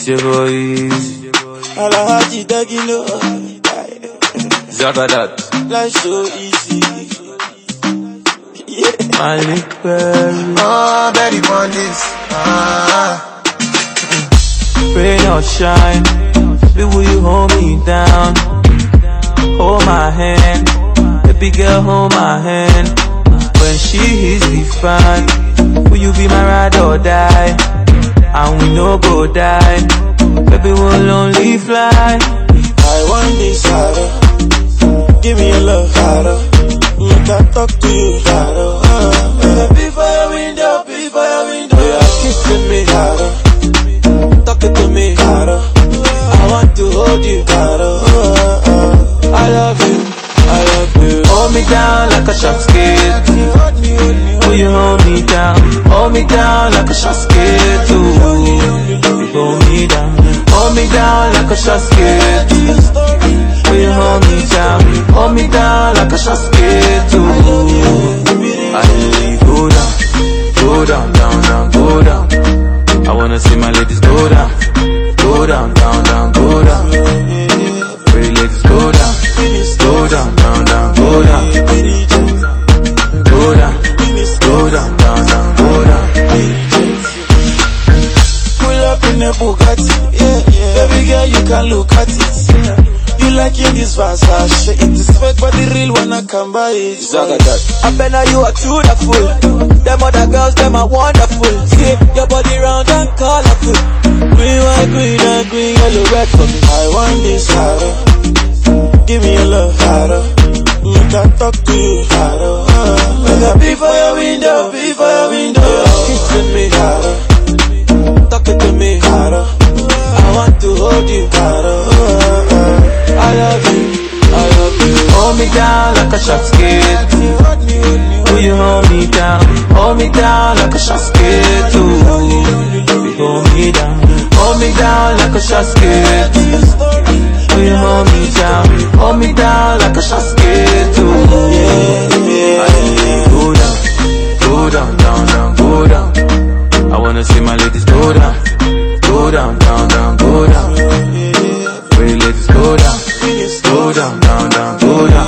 It's your boy Easy. Alhaji Dagino. Zagadat. Life so easy. Yeah. Malik Berry. Oh, Betty Bondis. Ah, Rain or shine. Baby, will you hold me down? Hold my hand. Baby girl, hold my hand. When she hits the fan, will you be my ride or die? And we no go die. Baby, we'll only fly. I want this harder. Give me your love harder. Make I talk to you harder. Uh, before your window, before your window. You are kissing me harder. Talking to me harder. I want to hold you harder. Uh, uh, I love you. I love you. Hold me down like a shark skate. Hold me down like a shark skate. Ooh. Hold me down. Hold me down like a shark skate. Will you hold me down? Hold me down like a shark skate. Ooh. I really go down, go down, down, down, go down. I wanna see my ladies go down, go down, down, down, go down. Pretty ladies go down, in a Bugatti, yeah, yeah. Baby girl, you can look at it. You like in this Versace, it is fake, but the real one I can buy it. I bet now you are beautiful. Them other girls, them are wonderful. See your body round and colorful. Green, white, green, and green, yellow, red for me. I want this harder. Give me your love harder. Make I talk to you harder. Make I be for your window, be for your window. Kissing me me down like a. Hold me, Will you hold me down? Hold me down like a skate. Ooh. Hold me down, hold me down like a skate. your. Will you hold me down? Hold me down like a. Yeah, I go down, go down, down, down, go down. I wanna see my ladies go down, go down, down, down, go down. Pretty ladies go down, go down, down, down, go down.